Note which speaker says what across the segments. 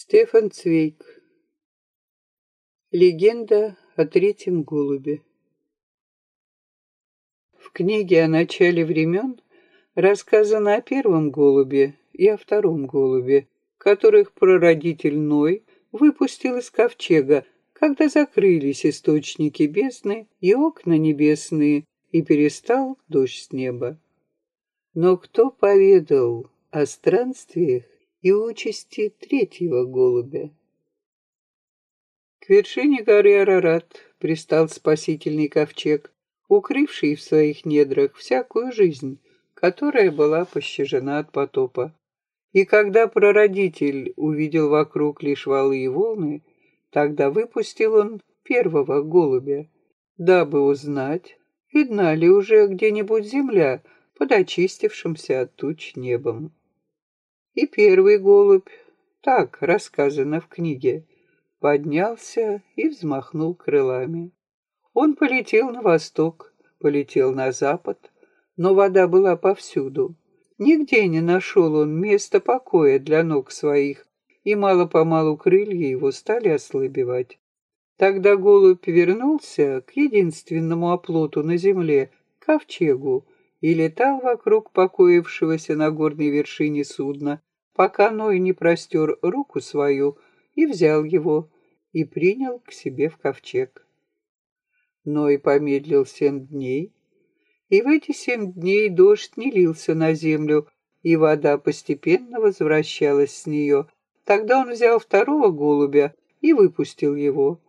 Speaker 1: Стефан Цвейк. Легенда о третьем голубе. В книге о начале времен рассказано о первом голубе и о втором голубе, которых прародитель Ной выпустил из ковчега, когда закрылись источники бездны и окна небесные, и перестал дождь с неба. Но кто поведал о странствиях и участи третьего голубя. К вершине горы Арарат пристал спасительный ковчег, укрывший в своих недрах всякую жизнь, которая была пощажена от потопа. И когда прародитель увидел вокруг лишь валы и волны, тогда выпустил он первого голубя, дабы узнать, видна ли уже где-нибудь земля под очистившимся от туч небом. И первый голубь, так рассказано в книге, поднялся и взмахнул крылами. Он полетел на восток, полетел на запад, но вода была повсюду. Нигде не нашел он места покоя для ног своих, и мало-помалу крылья его стали ослабевать. Тогда голубь вернулся к единственному оплоту на земле, ковчегу, и летал вокруг покоившегося на горной вершине судна, пока Ной не простер руку свою и взял его, и принял к себе в ковчег. Ной помедлил семь дней, и в эти семь дней дождь не лился на землю, и вода постепенно возвращалась с нее. Тогда он взял второго голубя и выпустил его.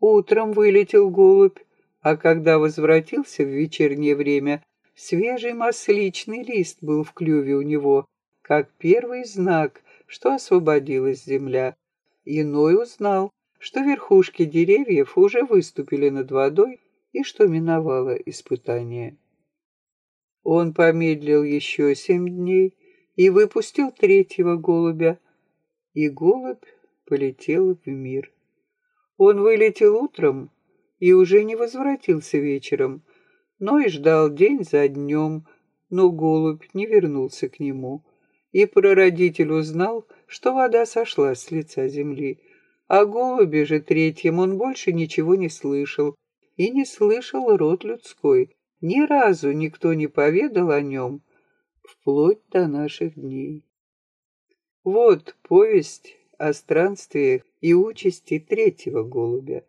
Speaker 1: Утром вылетел голубь, а когда возвратился в вечернее время, свежий масличный лист был в клюве у него, как первый знак, что освободилась земля. Иной узнал, что верхушки деревьев уже выступили над водой и что миновало испытание. Он помедлил еще семь дней и выпустил третьего голубя, и голубь полетел в мир. Он вылетел утром и уже не возвратился вечером, но и ждал день за днем, но голубь не вернулся к нему и прародитель узнал, что вода сошла с лица земли. О голубе же третьем он больше ничего не слышал, и не слышал род людской. Ни разу никто не поведал о нем, вплоть до наших дней. Вот повесть о странствиях и участи третьего голубя.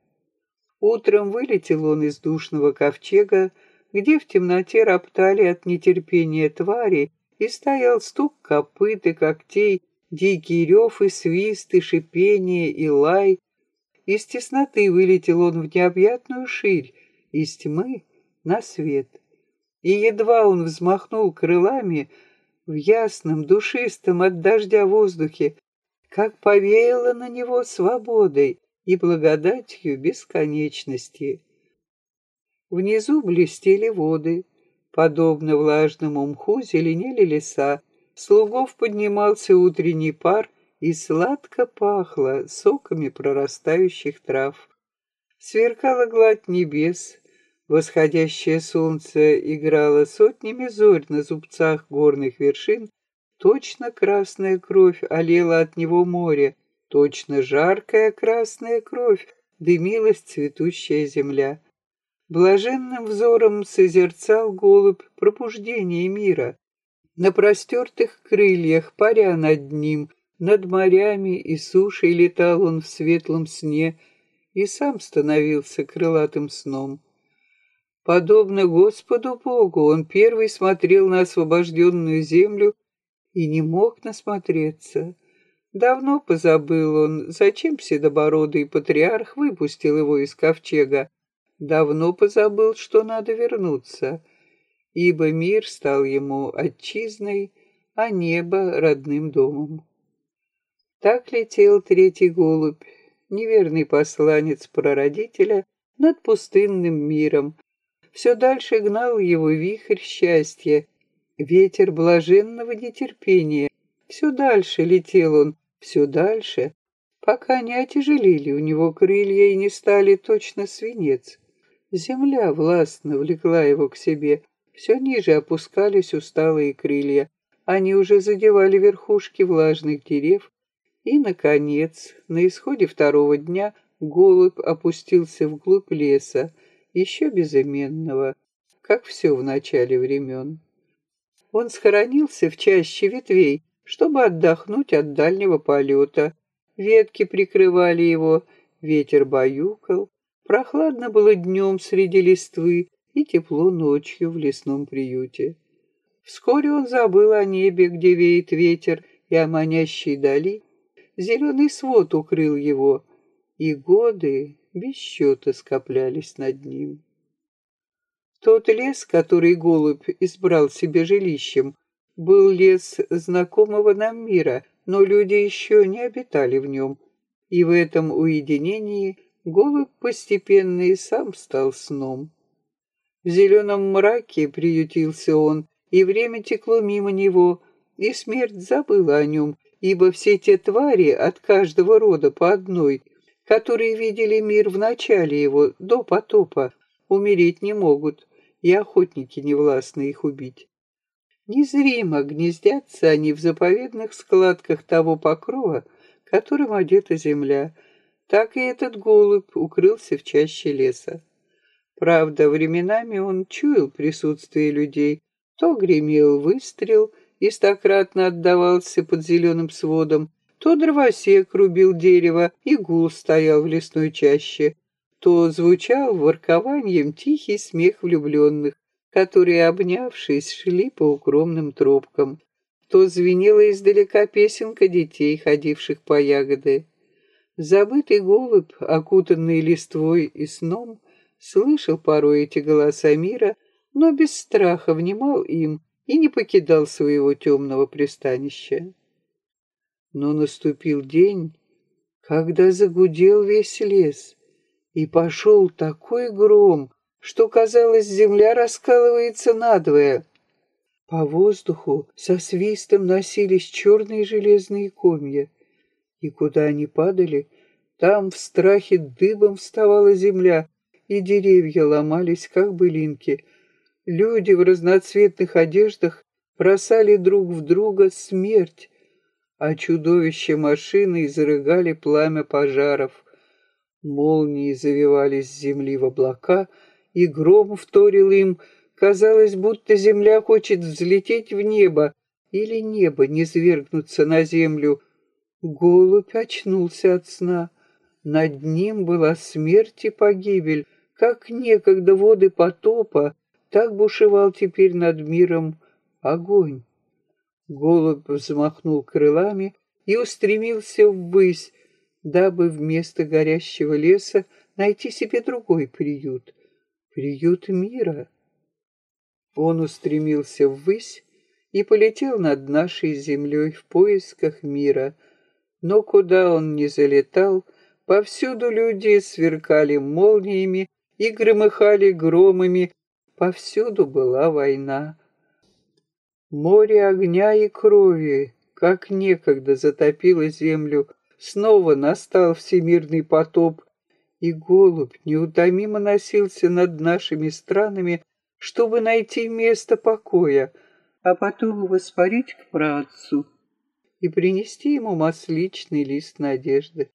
Speaker 1: Утром вылетел он из душного ковчега, где в темноте роптали от нетерпения твари, и стоял стук копыт и когтей, дикий рев и свист, и шипение, и лай. Из тесноты вылетел он в необъятную ширь, из тьмы на свет. И едва он взмахнул крылами в ясном, душистом от дождя воздухе, как повеяло на него свободой и благодатью бесконечности. Внизу блестели воды, Подобно влажному мху зеленели леса, слугов поднимался утренний пар и сладко пахло соками прорастающих трав. Сверкала гладь небес, восходящее солнце играло сотнями зорь на зубцах горных вершин, точно красная кровь олела от него море, точно жаркая красная кровь дымилась цветущая земля. Блаженным взором созерцал голубь пробуждение мира. На простертых крыльях, паря над ним, над морями и сушей летал он в светлом сне и сам становился крылатым сном. Подобно Господу Богу, он первый смотрел на освобожденную землю и не мог насмотреться. Давно позабыл он, зачем седобородый патриарх выпустил его из ковчега, давно позабыл, что надо вернуться, ибо мир стал ему отчизной, а небо — родным домом. Так летел третий голубь, неверный посланец прародителя, над пустынным миром. Все дальше гнал его вихрь счастья, ветер блаженного нетерпения. Все дальше летел он, все дальше, пока не отяжелели у него крылья и не стали точно свинец. Земля властно влекла его к себе, все ниже опускались усталые крылья. Они уже задевали верхушки влажных дерев, И, наконец, на исходе второго дня голубь опустился вглубь леса, еще безыменного, как все в начале времен. Он схоронился в чаще ветвей, чтобы отдохнуть от дальнего полета. Ветки прикрывали его, ветер баюкал, прохладно было днем среди листвы и тепло ночью в лесном приюте. Вскоре он забыл о небе, где веет ветер, и о манящей дали. Зеленый свод укрыл его, и годы без счета скоплялись над ним. Тот лес, который голубь избрал себе жилищем, был лес знакомого нам мира, но люди еще не обитали в нем, и в этом уединении голубь постепенно и сам стал сном. В зеленом мраке приютился он, и время текло мимо него, и смерть забыла о нем, ибо все те твари от каждого рода по одной, которые видели мир в начале его, до потопа, умереть не могут, и охотники не властны их убить. Незримо гнездятся они в заповедных складках того покрова, которым одета земля. Так и этот голубь укрылся в чаще леса. Правда, временами он чуял присутствие людей. То гремел выстрел и стократно отдавался под зеленым сводом, то дровосек рубил дерево, и гул стоял в лесной чаще, то звучал воркованием тихий смех влюбленных, которые, обнявшись, шли по укромным тропкам, то звенела издалека песенка детей, ходивших по ягоды. Забытый голубь, окутанный листвой и сном, слышал порой эти голоса мира, но без страха внимал им и не покидал своего темного пристанища. Но наступил день, когда загудел весь лес, и пошел такой гром, что, казалось, земля раскалывается надвое. По воздуху со свистом носились черные железные комья, и куда они падали, там в страхе дыбом вставала земля, и деревья ломались, как былинки. Люди в разноцветных одеждах бросали друг в друга смерть, а чудовища машины изрыгали пламя пожаров. Молнии завивались с земли в облака, и гром вторил им. Казалось, будто земля хочет взлететь в небо, или небо не свергнуться на землю. Голубь очнулся от сна. Над ним была смерть и погибель. Как некогда воды потопа, так бушевал теперь над миром огонь. Голубь взмахнул крылами и устремился ввысь, дабы вместо горящего леса найти себе другой приют, приют мира. Он устремился ввысь и полетел над нашей землей в поисках мира, но куда он ни залетал, повсюду люди сверкали молниями и громыхали громами, повсюду была война. Море огня и крови, как некогда затопило землю, снова настал всемирный потоп, и голубь неутомимо носился над нашими странами, чтобы найти место покоя, а потом воспарить к праотцу и принести ему масличный лист надежды.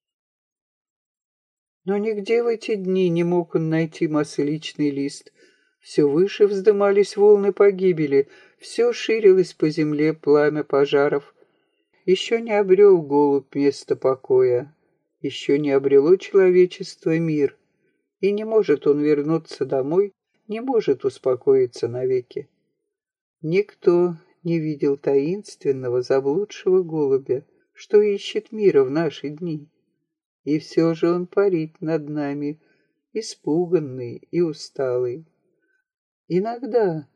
Speaker 1: Но нигде в эти дни не мог он найти масличный лист. Все выше вздымались волны погибели, все ширилось по земле пламя пожаров. Еще не обрел голубь место покоя, еще не обрело человечество мир, и не может он вернуться домой, не может успокоиться навеки. Никто не видел таинственного заблудшего голубя, что ищет мира в наши дни. И все же он парит над нами, испуганный и усталый. Иногда,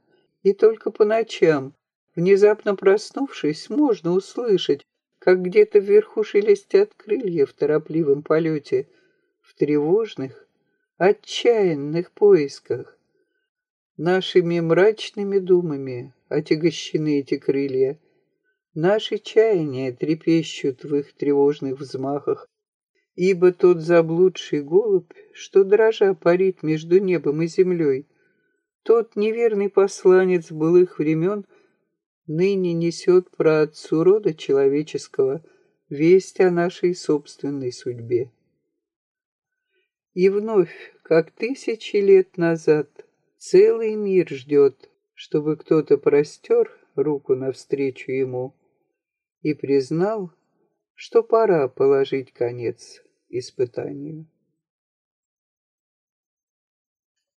Speaker 1: и только по ночам, внезапно проснувшись, можно услышать, как где-то вверху шелестят крылья в торопливом полете, в тревожных, отчаянных поисках. Нашими мрачными думами отягощены эти крылья. Наши чаяния трепещут в их тревожных взмахах, ибо тот заблудший голубь, что дрожа парит между небом и землей, тот неверный посланец былых времен ныне несет про отцу рода человеческого весть о нашей собственной судьбе. И вновь, как тысячи лет назад, целый мир ждет, чтобы кто-то простер руку навстречу ему и признал, что пора положить конец испытанию.